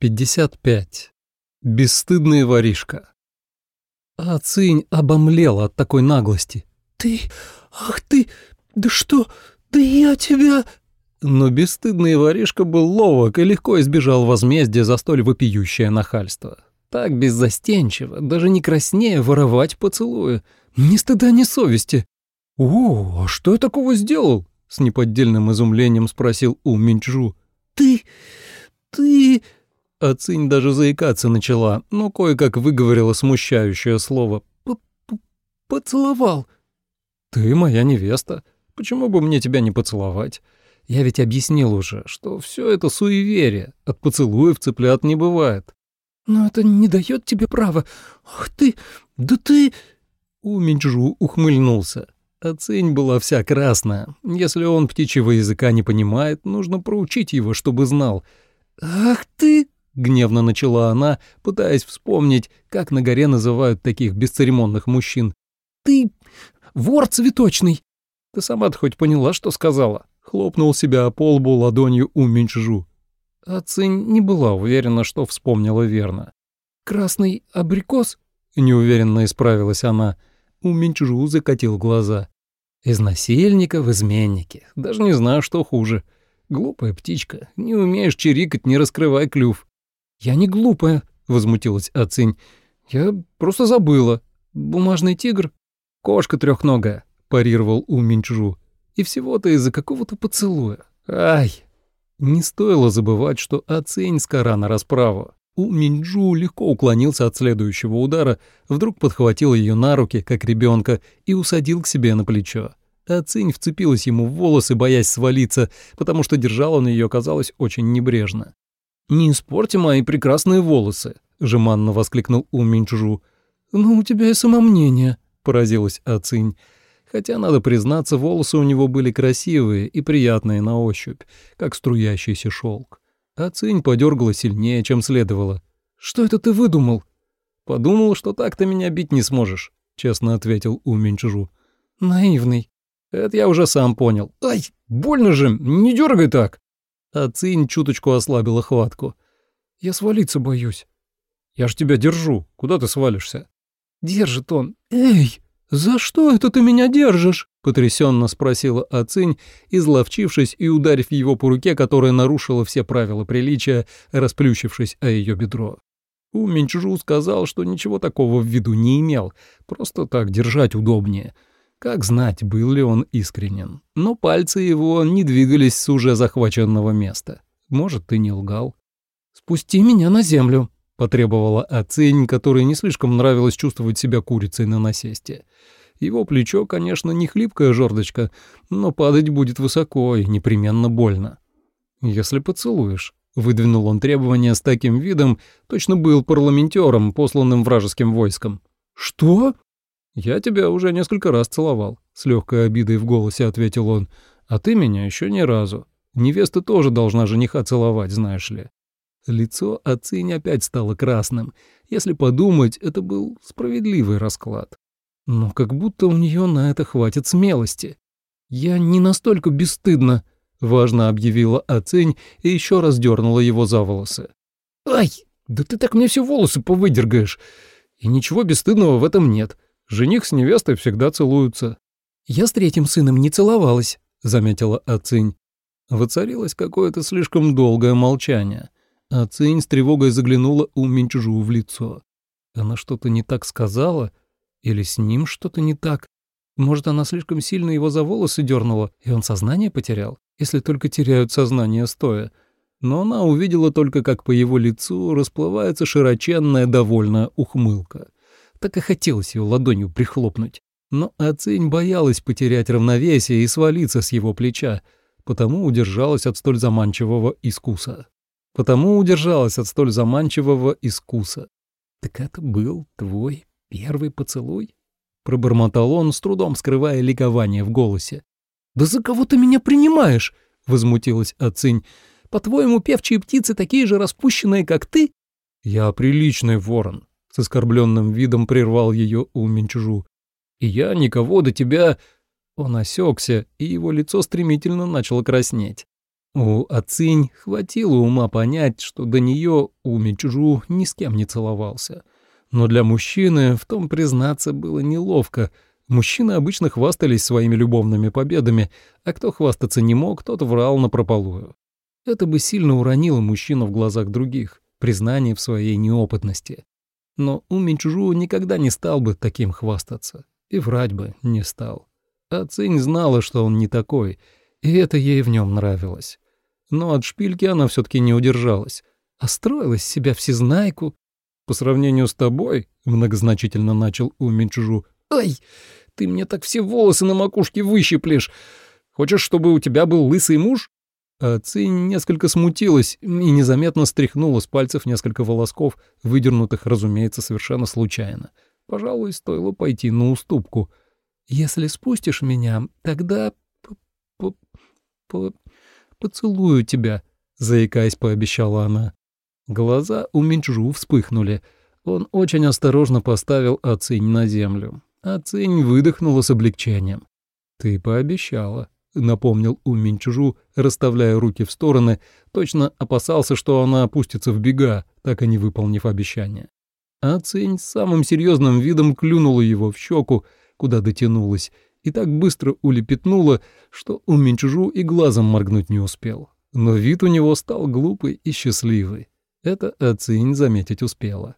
55. Бесстыдный воришка. А Цинь обомлела от такой наглости. «Ты... Ах ты... Да что... Да я тебя...» Но бесстыдный воришка был ловок и легко избежал возмездия за столь вопиющее нахальство. Так беззастенчиво, даже не краснее, воровать поцелуя. Ни стыда, ни совести. «О, а что я такого сделал?» — с неподдельным изумлением спросил У Минчжу. «Ты... ты...» А Цинь даже заикаться начала, но кое-как выговорила смущающее слово. П -п «Поцеловал». «Ты моя невеста. Почему бы мне тебя не поцеловать? Я ведь объяснил уже, что все это суеверие. От поцелуев цыплят не бывает». «Но это не дает тебе права. Ах ты... Да ты...» У Минджу ухмыльнулся. А Цинь была вся красная. Если он птичьего языка не понимает, нужно проучить его, чтобы знал. «Ах ты...» — гневно начала она, пытаясь вспомнить, как на горе называют таких бесцеремонных мужчин. «Ты вор цветочный!» «Ты сама-то хоть поняла, что сказала?» — хлопнул себя по лбу ладонью у Минчжу. А Цинь не была уверена, что вспомнила верно. «Красный абрикос?» — неуверенно исправилась она. У Минчжу закатил глаза. «Из насильника в изменники. Даже не знаю, что хуже. Глупая птичка. Не умеешь чирикать, не раскрывай клюв. «Я не глупая», — возмутилась Ацинь. «Я просто забыла. Бумажный тигр?» «Кошка трехногая», — парировал У Минчжу. «И всего-то из-за какого-то поцелуя. Ай!» Не стоило забывать, что Ацинь скора на расправу. У Минджу легко уклонился от следующего удара, вдруг подхватил ее на руки, как ребенка, и усадил к себе на плечо. Ацинь вцепилась ему в волосы, боясь свалиться, потому что держал он ее, казалось, очень небрежно. «Не испорти мои прекрасные волосы!» — жеманно воскликнул У. «Ну, у тебя и самомнение», — поразилась Ацинь. Хотя, надо признаться, волосы у него были красивые и приятные на ощупь, как струящийся шелк. Ацинь подергала сильнее, чем следовало. «Что это ты выдумал?» «Подумал, что так ты меня бить не сможешь», — честно ответил У Минчжу. «Наивный». «Это я уже сам понял. Ай, больно же, не дергай так!» А Цинь чуточку ослабила хватку. «Я свалиться боюсь». «Я ж тебя держу. Куда ты свалишься?» «Держит он. Эй, за что это ты меня держишь?» — потрясенно спросила Ацинь, изловчившись и ударив его по руке, которая нарушила все правила приличия, расплющившись о ее бедро. У Минчжу сказал, что ничего такого в виду не имел, просто так держать удобнее — как знать, был ли он искренен. Но пальцы его не двигались с уже захваченного места. Может, ты не лгал. «Спусти меня на землю», — потребовала Ацинь, которой не слишком нравилось чувствовать себя курицей на насесте. Его плечо, конечно, не хлипкая жердочка, но падать будет высоко и непременно больно. «Если поцелуешь», — выдвинул он требования с таким видом, точно был парламентером, посланным вражеским войском. «Что?» «Я тебя уже несколько раз целовал», — с легкой обидой в голосе ответил он. «А ты меня еще ни разу. Невеста тоже должна жениха целовать, знаешь ли». Лицо Ацинь опять стало красным. Если подумать, это был справедливый расклад. Но как будто у нее на это хватит смелости. «Я не настолько бесстыдна», — важно объявила Ацинь и еще раз дернула его за волосы. «Ай, да ты так мне все волосы повыдергаешь. И ничего бесстыдного в этом нет. Жених с невестой всегда целуются. «Я с третьим сыном не целовалась», — заметила Ацинь. Воцарилось какое-то слишком долгое молчание. Ацинь с тревогой заглянула у Минчжу в лицо. Она что-то не так сказала? Или с ним что-то не так? Может, она слишком сильно его за волосы дернула, и он сознание потерял? Если только теряют сознание стоя. Но она увидела только, как по его лицу расплывается широченная довольная ухмылка — так и хотелось ее ладонью прихлопнуть. Но Ацинь боялась потерять равновесие и свалиться с его плеча, потому удержалась от столь заманчивого искуса. Потому удержалась от столь заманчивого искуса. «Так это был твой первый поцелуй?» Пробормотал он, с трудом скрывая ликование в голосе. «Да за кого ты меня принимаешь?» — возмутилась Ацинь. «По-твоему, певчие птицы такие же распущенные, как ты?» «Я приличный ворон», с оскорбленным видом прервал ее у Минчжу. «И я никого до тебя...» Он осекся, и его лицо стремительно начало краснеть. У Ацинь хватило ума понять, что до нее у Мичжу ни с кем не целовался. Но для мужчины в том признаться было неловко. Мужчины обычно хвастались своими любовными победами, а кто хвастаться не мог, тот врал напропалую. Это бы сильно уронило мужчину в глазах других, признание в своей неопытности. Но у Минчжу никогда не стал бы таким хвастаться. И врать бы не стал. А Цинь знала, что он не такой, и это ей в нем нравилось но от шпильки она все-таки не удержалась, а строила из себя всезнайку. По сравнению с тобой, многозначительно начал у Минчужу, «Ай, ты мне так все волосы на макушке выщиплешь. Хочешь, чтобы у тебя был лысый муж?» А Цинь несколько смутилась и незаметно стряхнула с пальцев несколько волосков, выдернутых, разумеется, совершенно случайно. Пожалуй, стоило пойти на уступку. «Если спустишь меня, тогда...» поцелую тебя», — заикаясь, пообещала она. Глаза у Минчжу вспыхнули. Он очень осторожно поставил Ацинь на землю. Ацинь выдохнула с облегчением. «Ты пообещала», — напомнил у Минчжу, расставляя руки в стороны, точно опасался, что она опустится в бега, так и не выполнив обещание. Ацинь с самым серьезным видом клюнула его в щеку, куда дотянулась, и так быстро улепетнула, что у Минчжу и глазом моргнуть не успел. Но вид у него стал глупый и счастливый. Это Ацинь заметить успела.